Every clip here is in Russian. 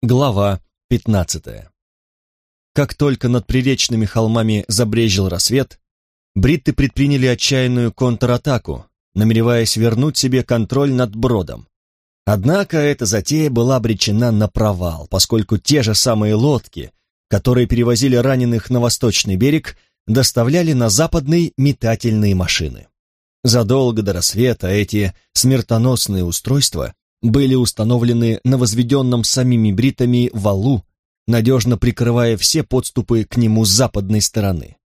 Глава 15. Как только над приречными холмами забрежил рассвет, бритты предприняли отчаянную контратаку, намереваясь вернуть себе контроль над бродом. Однако эта затея была обречена на провал, поскольку те же самые лодки, которые перевозили раненых на восточный берег, доставляли на западный метательные машины. Задолго до рассвета эти смертоносные устройства были установлены на возведенном самими бритами валу, надежно прикрывая все подступы к нему с западной стороны.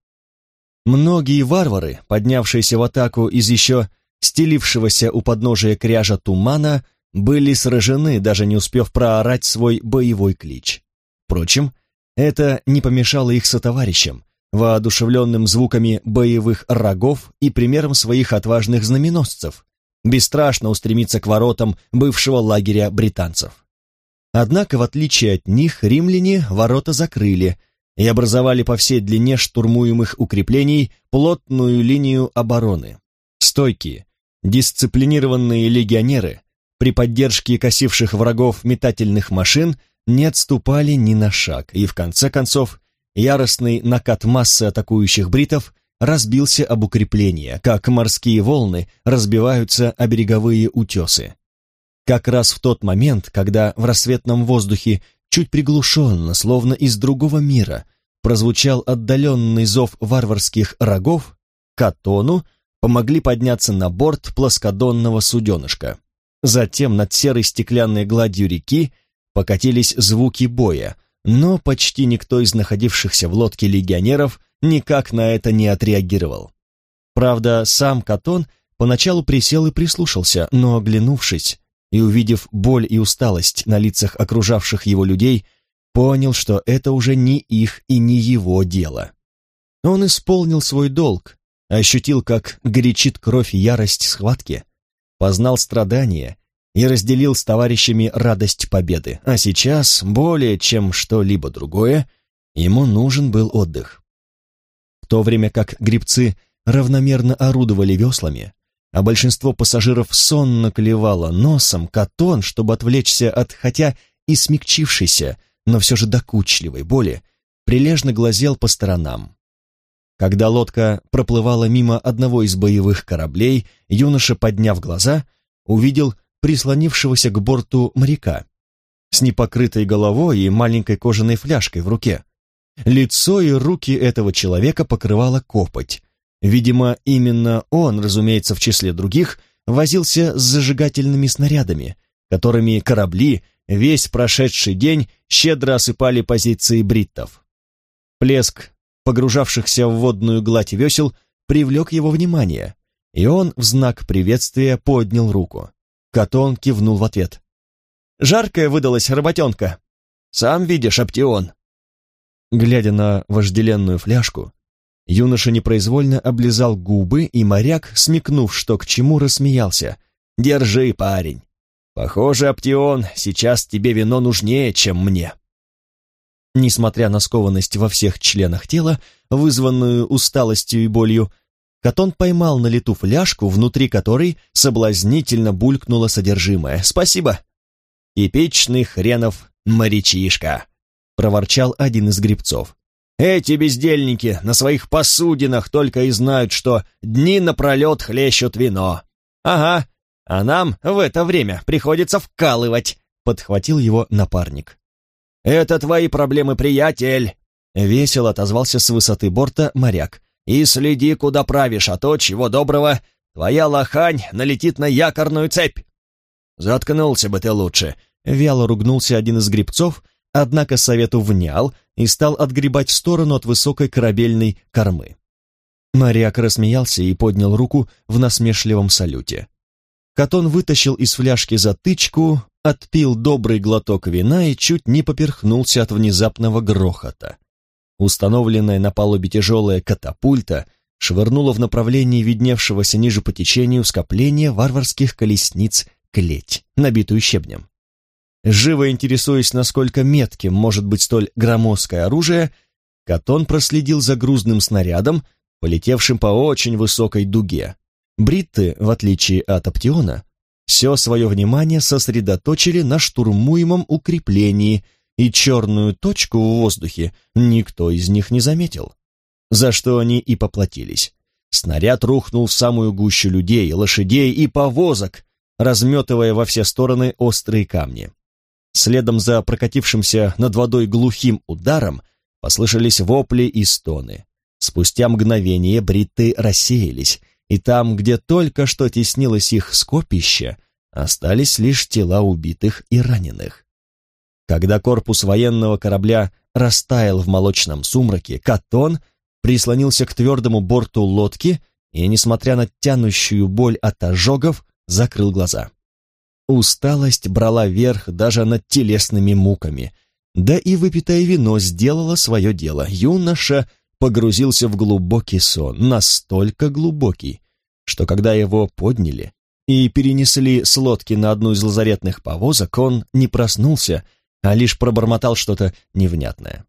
Многие варвары, поднявшиеся в атаку из еще стелившегося у подножия кряжа тумана, были сражены, даже не успев проорать свой боевой клич. Впрочем, это не помешало их сотоварищам, воодушевленным звуками боевых рогов и примером своих отважных знаменосцев, бесстрашно устремиться к воротам бывшего лагеря британцев. Однако, в отличие от них, римляне ворота закрыли и образовали по всей длине штурмуемых укреплений плотную линию обороны. Стойкие, дисциплинированные легионеры при поддержке косивших врагов метательных машин не отступали ни на шаг, и в конце концов яростный накат массы атакующих бритов разбился об укрепление, как морские волны разбиваются о береговые утесы. Как раз в тот момент, когда в рассветном воздухе чуть приглушенно, словно из другого мира, прозвучал отдаленный зов варварских рогов, Катону помогли подняться на борт плоскодонного суденышка. Затем над серой стеклянной гладью реки покатились звуки боя, но почти никто из находившихся в лодке легионеров никак на это не отреагировал. Правда, сам Катон поначалу присел и прислушался, но, оглянувшись и увидев боль и усталость на лицах окружавших его людей, понял, что это уже не их и не его дело. Он исполнил свой долг, ощутил, как горячит кровь и ярость схватки, познал страдания и разделил с товарищами радость победы, а сейчас, более чем что-либо другое, ему нужен был отдых. В то время как грибцы равномерно орудовали веслами, а большинство пассажиров сонно клевало носом, Катон, чтобы отвлечься от хотя и смягчившейся, но все же докучливой боли, прилежно глазел по сторонам. Когда лодка проплывала мимо одного из боевых кораблей, юноша, подняв глаза, увидел прислонившегося к борту моряка с непокрытой головой и маленькой кожаной фляжкой в руке. Лицо и руки этого человека покрывала копоть. Видимо, именно он, разумеется, в числе других, возился с зажигательными снарядами, которыми корабли весь прошедший день щедро осыпали позиции бриттов. Плеск погружавшихся в водную гладь весел привлек его внимание, и он в знак приветствия поднял руку. Катон кивнул в ответ. «Жаркая выдалась работенка. Сам видишь, Аптион». Глядя на вожделенную фляжку, юноша непроизвольно облизал губы, и моряк, смекнув, что к чему, рассмеялся. «Держи, парень. Похоже, Аптион, сейчас тебе вино нужнее, чем мне». Несмотря на скованность во всех членах тела, вызванную усталостью и болью, Катон поймал на лету фляжку, внутри которой соблазнительно булькнуло содержимое. «Спасибо!» «Типичный хренов морячишка!» — проворчал один из грибцов. «Эти бездельники на своих посудинах только и знают, что дни напролет хлещут вино. Ага, а нам в это время приходится вкалывать», — подхватил его напарник. «Это твои проблемы, приятель!» — весело отозвался с высоты борта моряк. «И следи, куда правишь, а то, чего доброго, твоя лохань налетит на якорную цепь!» «Заткнулся бы ты лучше!» — вяло ругнулся один из грибцов однако совету внял и стал отгребать в сторону от высокой корабельной кормы. Моряк рассмеялся и поднял руку в насмешливом салюте. Катон вытащил из фляжки затычку, отпил добрый глоток вина и чуть не поперхнулся от внезапного грохота. Установленная на палубе тяжелая катапульта швырнула в направлении видневшегося ниже по течению скопления варварских колесниц клеть, набитую щебнем. Живо интересуясь, насколько метким может быть столь громоздкое оружие, Катон проследил за грузным снарядом, полетевшим по очень высокой дуге. Бритты, в отличие от Аптиона, все свое внимание сосредоточили на штурмуемом укреплении, и черную точку в воздухе никто из них не заметил, за что они и поплатились. Снаряд рухнул в самую гущу людей, лошадей и повозок, разметывая во все стороны острые камни. Следом за прокатившимся над водой глухим ударом послышались вопли и стоны. Спустя мгновение бритты рассеялись, и там, где только что теснилось их скопище, остались лишь тела убитых и раненых. Когда корпус военного корабля растаял в молочном сумраке, Катон прислонился к твердому борту лодки и, несмотря на тянущую боль от ожогов, закрыл глаза. Усталость брала верх даже над телесными муками, да и выпитое вино сделало свое дело. Юноша погрузился в глубокий сон, настолько глубокий, что когда его подняли и перенесли с лодки на одну из лазаретных повозок, он не проснулся, а лишь пробормотал что-то невнятное.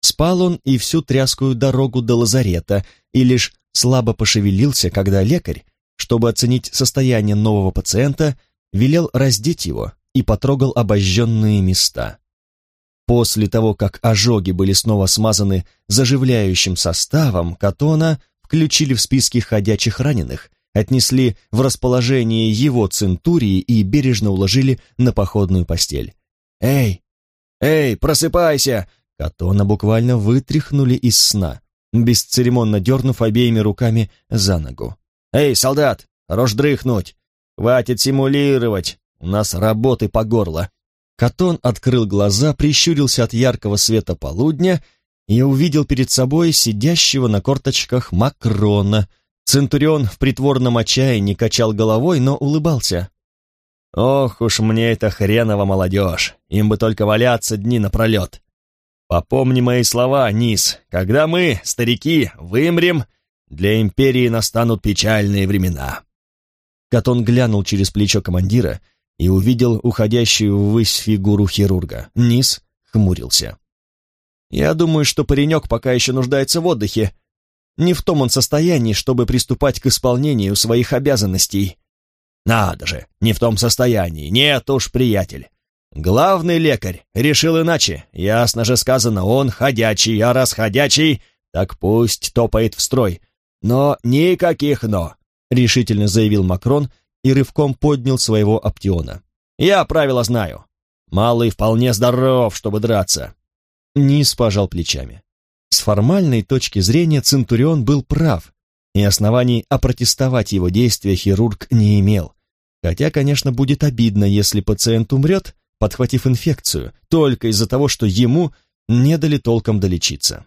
Спал он и всю тряскую дорогу до лазарета, и лишь слабо пошевелился, когда лекарь, чтобы оценить состояние нового пациента, велел раздеть его и потрогал обожженные места. После того, как ожоги были снова смазаны заживляющим составом, Катона включили в списки ходячих раненых, отнесли в расположение его центурии и бережно уложили на походную постель. «Эй! Эй, просыпайся!» Катона буквально вытряхнули из сна, бесцеремонно дернув обеими руками за ногу. «Эй, солдат, хорош дрыхнуть! Хватит симулировать, у нас работы по горло!» Катон открыл глаза, прищурился от яркого света полудня и увидел перед собой сидящего на корточках Макрона. Центурион в притворном отчаянии качал головой, но улыбался. «Ох уж мне эта хренова молодежь! Им бы только валяться дни напролет! Попомни мои слова, Низ, когда мы, старики, вымрем, для империи настанут печальные времена. Катон глянул через плечо командира и увидел уходящую ввысь фигуру хирурга. Низ хмурился. «Я думаю, что паренек пока еще нуждается в отдыхе. Не в том он состоянии, чтобы приступать к исполнению своих обязанностей». «Надо же, не в том состоянии. Нет уж, приятель. Главный лекарь решил иначе. Ясно же сказано, он ходячий, а раз ходячий, так пусть топает в строй. Но никаких «но», — решительно заявил Макрон и рывком поднял своего оптиона. «Я правила знаю. Малый вполне здоров, чтобы драться». Низ пожал плечами. С формальной точки зрения Центурион был прав, и оснований опротестовать его действия хирург не имел. Хотя, конечно, будет обидно, если пациент умрет, подхватив инфекцию, только из-за того, что ему не дали толком долечиться.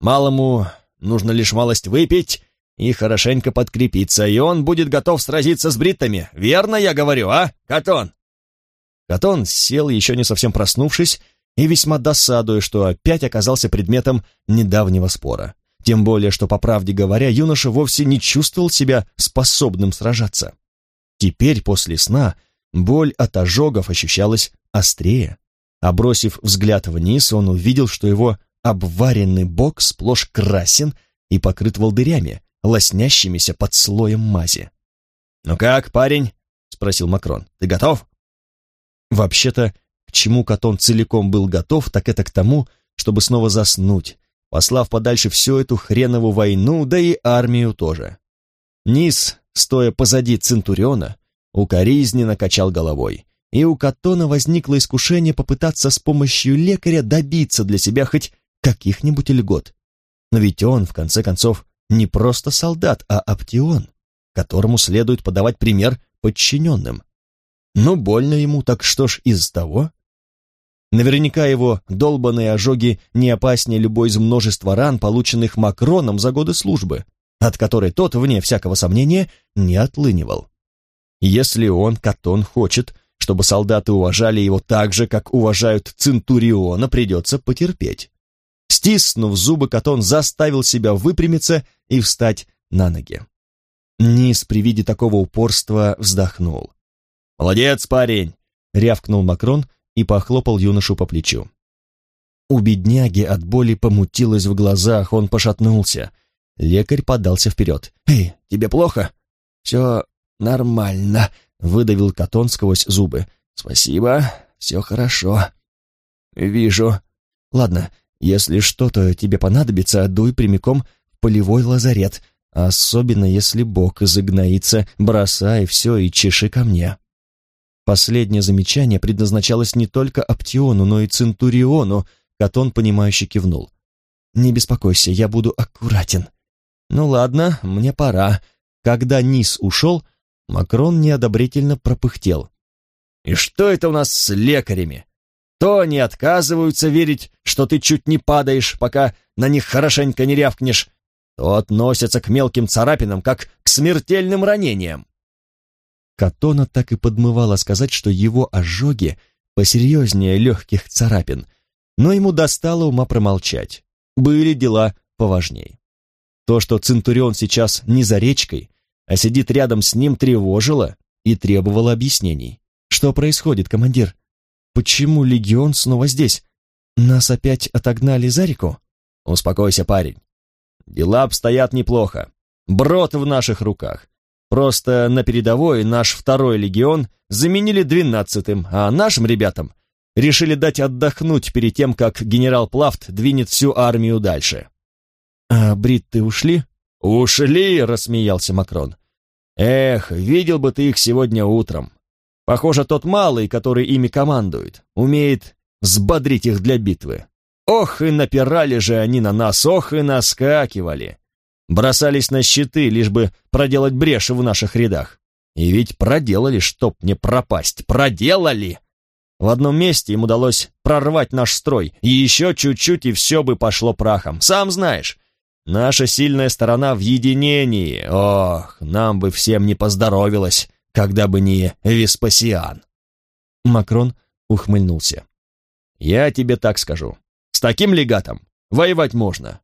Малому нужно лишь малость выпить и хорошенько подкрепиться, и он будет готов сразиться с бриттами. Верно я говорю, а, Катон?» Катон сел, еще не совсем проснувшись, и весьма досадуя, что опять оказался предметом недавнего спора. Тем более, что, по правде говоря, юноша вовсе не чувствовал себя способным сражаться. Теперь, после сна, Боль от ожогов ощущалась острее. А бросив взгляд вниз, он увидел, что его обваренный бок сплошь красен и покрыт волдырями, лоснящимися под слоем мази. «Ну как, парень?» — спросил Макрон. «Ты готов?» Вообще-то, к чему Катон целиком был готов, так это к тому, чтобы снова заснуть, послав подальше всю эту хренову войну, да и армию тоже. Низ, стоя позади Центуриона, укоризненно качал головой, и у Катона возникло искушение попытаться с помощью лекаря добиться для себя хоть каких-нибудь льгот. Но ведь он, в конце концов, не просто солдат, а оптион, которому следует подавать пример подчиненным. Ну, больно ему, так что ж из того? Наверняка его долбанные ожоги не опаснее любой из множества ран, полученных Макроном за годы службы, от которой тот, вне всякого сомнения, не отлынивал. Если он, Катон, хочет, чтобы солдаты уважали его так же, как уважают Центуриона, придется потерпеть. Стиснув зубы, Катон заставил себя выпрямиться и встать на ноги. Низ при виде такого упорства вздохнул. «Молодец, парень!» — рявкнул Макрон и похлопал юношу по плечу. У бедняги от боли помутилось в глазах, он пошатнулся. Лекарь подался вперед. «Эй, тебе плохо?» «Все «Нормально», — выдавил Катон сквозь зубы. «Спасибо, все хорошо». «Вижу. Ладно, если что-то тебе понадобится, дуй прямиком в полевой лазарет, особенно если Бог изыгноится, бросай все и чеши ко мне». Последнее замечание предназначалось не только Аптиону, но и Центуриону, Катон, понимающе кивнул. «Не беспокойся, я буду аккуратен». «Ну ладно, мне пора». Когда Низ ушел, Макрон неодобрительно пропыхтел. «И что это у нас с лекарями? То они отказываются верить, что ты чуть не падаешь, пока на них хорошенько не рявкнешь, то относятся к мелким царапинам, как к смертельным ранениям. Катона так и подмывало сказать, что его ожоги посерьезнее легких царапин, но ему достало ума промолчать. Были дела поважней. То, что Центурион сейчас не за речкой, а сидит рядом с ним, тревожило и требовало объяснений. Что происходит, командир? Почему легион снова здесь? Нас опять отогнали за реку? Успокойся, парень. Дела обстоят неплохо. Брод в наших руках. Просто на передовой наш второй легион заменили двенадцатым, а нашим ребятам решили дать отдохнуть перед тем, как генерал Плафт двинет всю армию дальше. «А бритты ушли?» «Ушли!» — рассмеялся Макрон. «Эх, видел бы ты их сегодня утром. Похоже, тот малый, который ими командует, умеет взбодрить их для битвы. Ох, и напирали же они на нас, ох, и наскакивали. Бросались на щиты, лишь бы проделать брешь в наших рядах. И ведь проделали, чтоб не пропасть, проделали! В одном месте им удалось прорвать наш строй, и еще чуть-чуть, и все бы пошло прахом. Сам знаешь, наша сильная сторона в единении. Ох, нам бы всем не поздоровилось, когда бы не Веспасиан. Макрон ухмыльнулся. Я тебе так скажу. С таким легатом воевать можно.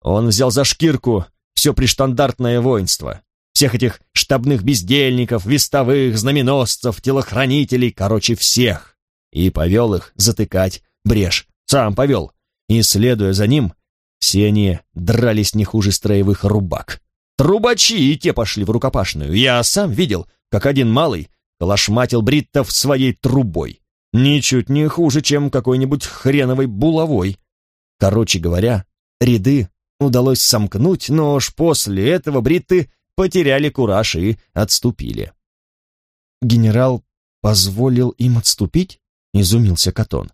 Он взял за шкирку все приштандартное воинство, всех этих штабных бездельников, вестовых, знаменосцев, телохранителей, короче, всех, и повел их затыкать брешь. Сам повел. И, следуя за ним, все они дрались не хуже строевых рубак. Трубачи и те пошли в рукопашную. Я сам видел, как один малый калашматил бриттов своей трубой. Ничуть не хуже, чем какой-нибудь хреновой булавой. Короче говоря, ряды удалось сомкнуть, но уж после этого бритты потеряли кураж и отступили. «Генерал позволил им отступить?» — изумился Катон.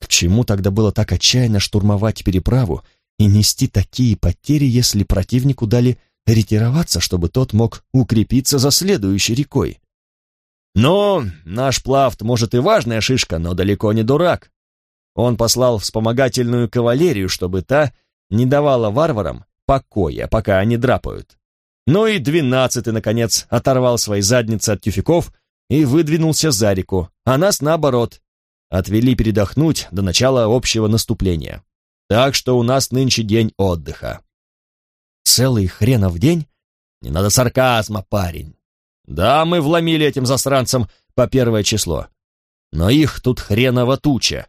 «К чему тогда было так отчаянно штурмовать переправу и нести такие потери, если противнику дали ретироваться, чтобы тот мог укрепиться за следующей рекой?» «Ну, наш Плафт, может, и важная шишка, но далеко не дурак. Он послал вспомогательную кавалерию, чтобы та не давала варварам покоя, пока они драпают. Ну и двенадцатый, наконец, оторвал свои задницы от тюфяков и выдвинулся за реку, а нас, наоборот, отвели передохнуть до начала общего наступления. Так что у нас нынче день отдыха. Целый хренов день? Не надо сарказма, парень. Да, мы вломили этим засранцам по первое число. Но их тут хреново туча.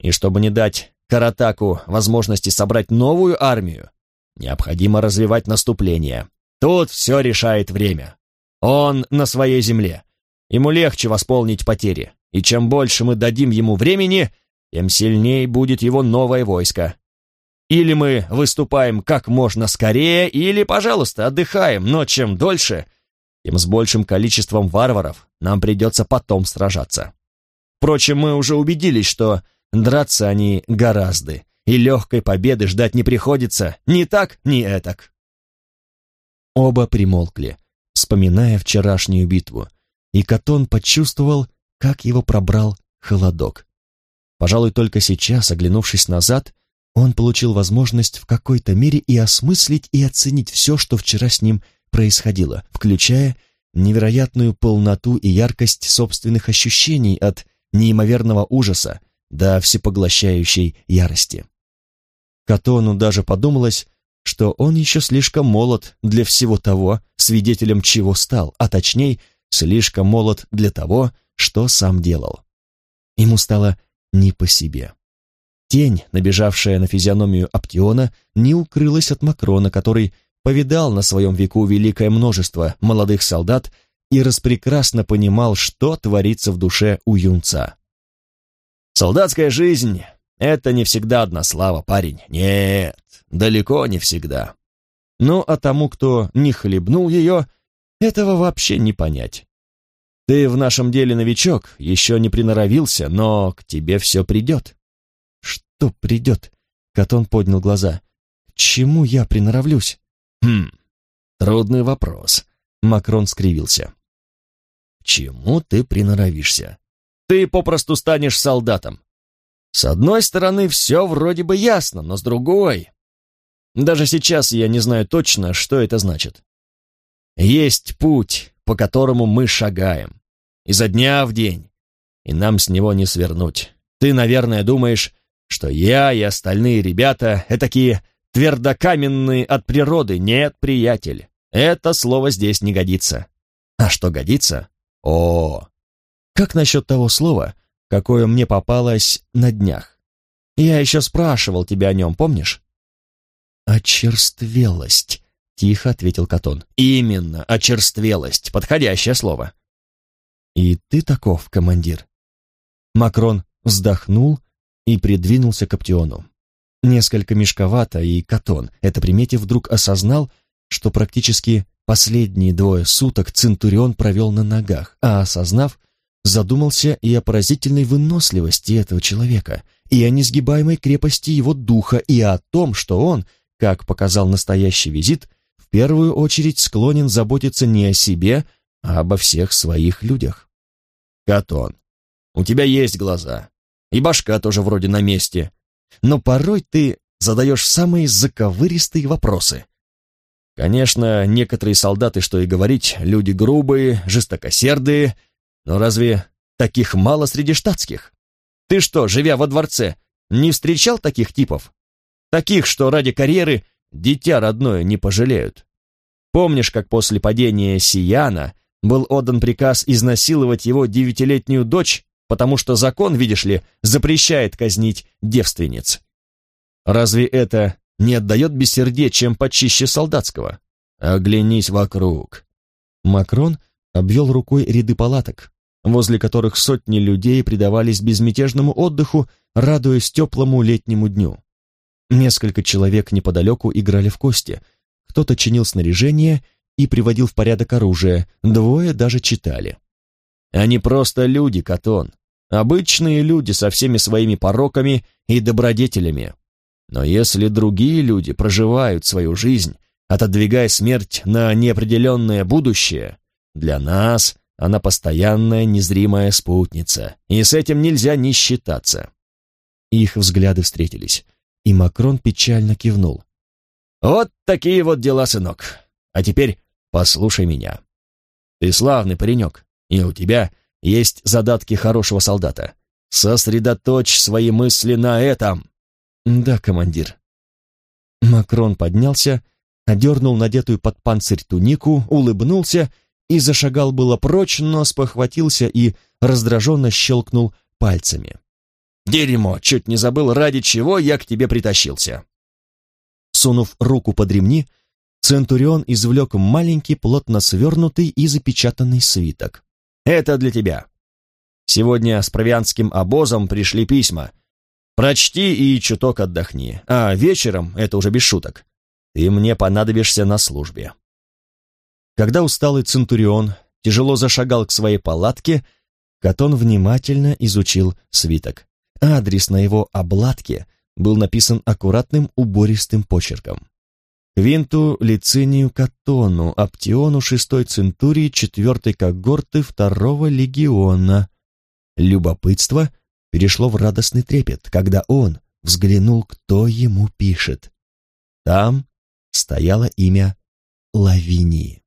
И чтобы не дать Каратаку возможности собрать новую армию, необходимо развивать наступление. Тут все решает время. Он на своей земле. Ему легче восполнить потери. И чем больше мы дадим ему времени, тем сильнее будет его новое войско. Или мы выступаем как можно скорее, или, пожалуйста, отдыхаем, но чем дольше, тем с большим количеством варваров нам придется потом сражаться. Впрочем, мы уже убедились, что драться они гораздо, и легкой победы ждать не приходится ни так, ни этак. Оба примолкли, вспоминая вчерашнюю битву, и Катон почувствовал, как его пробрал холодок. Пожалуй, только сейчас, оглянувшись назад, он получил возможность в какой-то мере и осмыслить, и оценить все, что вчера с ним происходило, включая невероятную полноту и яркость собственных ощущений от неимоверного ужаса до всепоглощающей ярости. Катону даже подумалось, что он еще слишком молод для всего того, свидетелем чего стал, а точнее, слишком молод для того, что сам делал. Ему стало не по себе. Тень, набежавшая на физиономию Аптиона, не укрылась от Макрона, который повидал на своем веку великое множество молодых солдат и распрекрасно понимал, что творится в душе у юнца. Солдатская жизнь — это не всегда одна слава, парень. Нет, далеко не всегда. Ну, а тому, кто не хлебнул ее, этого вообще не понять. Ты в нашем деле новичок, еще не приноровился, но к тебе все придет. Что придет? Катон поднял глаза. К чему я приноровлюсь? Хм, трудный вопрос. Макрон скривился. К чему ты приноровишься? Ты попросту станешь солдатом. С одной стороны, все вроде бы ясно, но с другой... Даже сейчас я не знаю точно, что это значит. Есть путь, по которому мы шагаем. Изо дня в день. И нам с него не свернуть. Ты, наверное, думаешь, что я и остальные ребята — такие твердокаменные от природы. Нет, приятель, это слово здесь не годится. А что годится? О, как насчет того слова, какое мне попалось на днях? Я еще спрашивал тебя о нем, помнишь? «Очерствелость», — тихо ответил Катон. «Именно, очерствелость. Подходящее слово». «И ты таков, командир?» Макрон вздохнул и придвинулся к Аптиону. Несколько мешковато, и Катон, это приметив, вдруг осознал, что практически последние двое суток Центурион провел на ногах, а осознав, задумался и о поразительной выносливости этого человека, и о несгибаемой крепости его духа, и о том, что он, как показал настоящий визит, в первую очередь склонен заботиться не о себе, а обо всех своих людях. Катон, у тебя есть глаза, и башка тоже вроде на месте, но порой ты задаешь самые заковыристые вопросы. Конечно, некоторые солдаты, что и говорить, люди грубые, жестокосердые, но разве таких мало среди штатских? Ты что, живя во дворце, не встречал таких типов? Таких, что ради карьеры дитя родное не пожалеют. Помнишь, как после падения Сияна был отдан приказ изнасиловать его девятилетнюю дочь, потому что закон, видишь ли, запрещает казнить девственниц? Разве это не отдает бессердечием почище солдатского? Оглянись вокруг. Макрон обвел рукой ряды палаток, возле которых сотни людей предавались безмятежному отдыху, радуясь теплому летнему дню. Несколько человек неподалеку играли в кости, кто-то чинил снаряжение и приводил в порядок оружие, двое даже читали. Они просто люди, Катон, обычные люди со всеми своими пороками и добродетелями. Но если другие люди проживают свою жизнь, отодвигая смерть на неопределенное будущее, для нас она постоянная незримая спутница, и с этим нельзя не считаться. Их взгляды встретились и Макрон печально кивнул. «Вот такие вот дела, сынок. А теперь послушай меня. Ты славный паренек, и у тебя есть задатки хорошего солдата. Сосредоточь свои мысли на этом». «Да, командир». Макрон поднялся, одернул надетую под панцирь тунику, улыбнулся и зашагал было прочь, но спохватился и раздраженно щелкнул пальцами. Дерьмо, чуть не забыл, ради чего я к тебе притащился. Сунув руку под ремни, Центурион извлек маленький, плотно свернутый и запечатанный свиток. «Это для тебя. Сегодня с провианским обозом пришли письма. Прочти и чуток отдохни, а вечером, это уже без шуток, ты мне понадобишься на службе». Когда усталый Центурион тяжело зашагал к своей палатке, Катон внимательно изучил свиток. Адрес на его обладке был написан аккуратным убористым почерком. Квинту Лицинию Катону, Аптиону шестой центурии четвертой когорты второго легиона. Любопытство перешло в радостный трепет, когда он взглянул, кто ему пишет. Там стояло имя Лавинии.